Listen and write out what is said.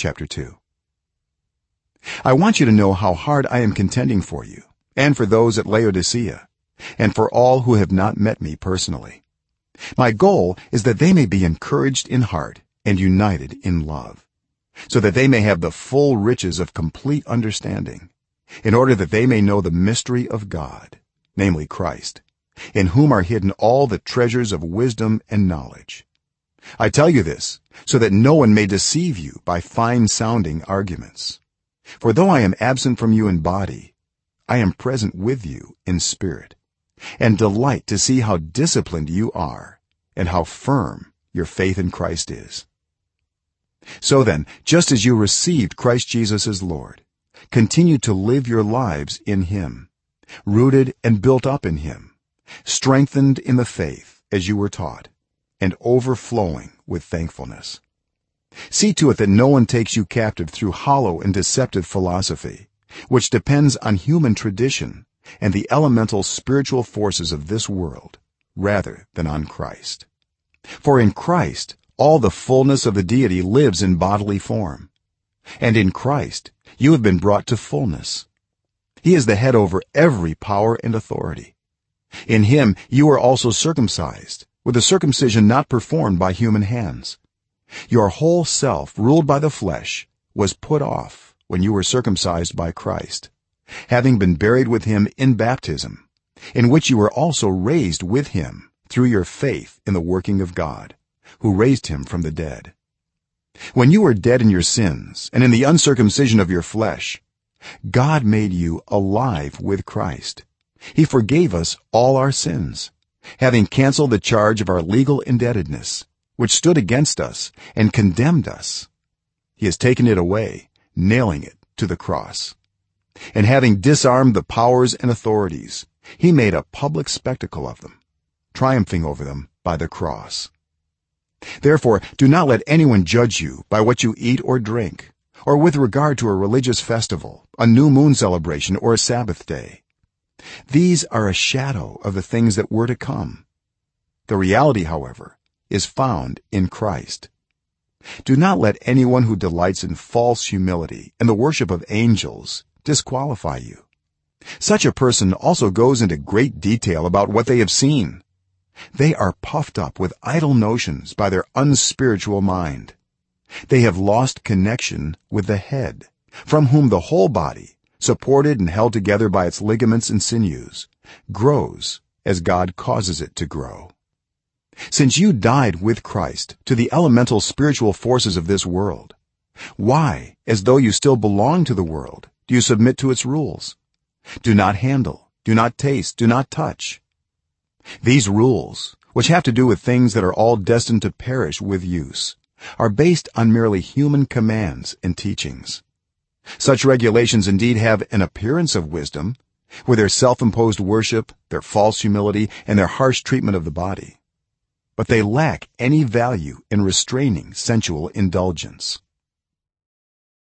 chapter 2 i want you to know how hard i am contending for you and for those at laodicea and for all who have not met me personally. My goal is that they may be encouraged in heart and united in love so that they may have the full riches of complete understanding in order that they may know the mystery of god namely christ in whom are hidden all the treasures of wisdom and knowledge i tell you this so that no one may deceive you by fine sounding arguments. For though i am absent from you in body i am present with you in spirit. And delight to see how disciplined you are and how firm your faith in Christ is. So then just as you received Christ Jesus as Lord continue to live your lives in him rooted and built up in him strengthened in the faith as you were taught and overflowing with thankfulness. See to it that no one takes you captive through hollow and deceptive philosophy which depends on human tradition and the elemental spiritual forces of this world rather than on Christ. For in Christ all the fullness of the deity lives in bodily form. And in Christ you have been brought to fullness. He is the head over every power and authority. In him you are also circumcised with a circumcision not performed by human hands. Your whole self ruled by the flesh was put off when you were circumcised by Christ having been buried with him in baptism in which you were also raised with him through your faith in the working of God who raised him from the dead. When you were dead in your sins and in the uncircumcision of your flesh god made you alive with christ. He forgave us all our sins having canceled the charge of our legal indebtedness which stood against us and condemned us. He has taken it away nailing it to the cross. And having disarmed the powers and authorities he made a public spectacle of them triumphing over them by the cross. Therefore do not let anyone judge you by what you eat or drink or with regard to a religious festival a new moon celebration or a sabbath day these are a shadow of the things that were to come. The reality however is found in Christ. Do not let anyone who delights in false humility and the worship of angels disqualify you. Such a person also goes into great detail about what they have seen. They are puffed up with idle notions by their unspiritual mind. They have lost connection with the head from whom the whole body supported and held together by its ligaments and sinews grows as God causes it to grow. Since you died with Christ to the elemental spiritual forces of this world why as though you still belong to the world do you submit to its rules? Do not handle do not taste do not touch. These rules which have to do with things that are all destined to perish with use are based on merely human commands and teachings such regulations indeed have an appearance of wisdom with their self-imposed worship their false humility and their harsh treatment of the body. But they lack any value in restraining sensual indulgence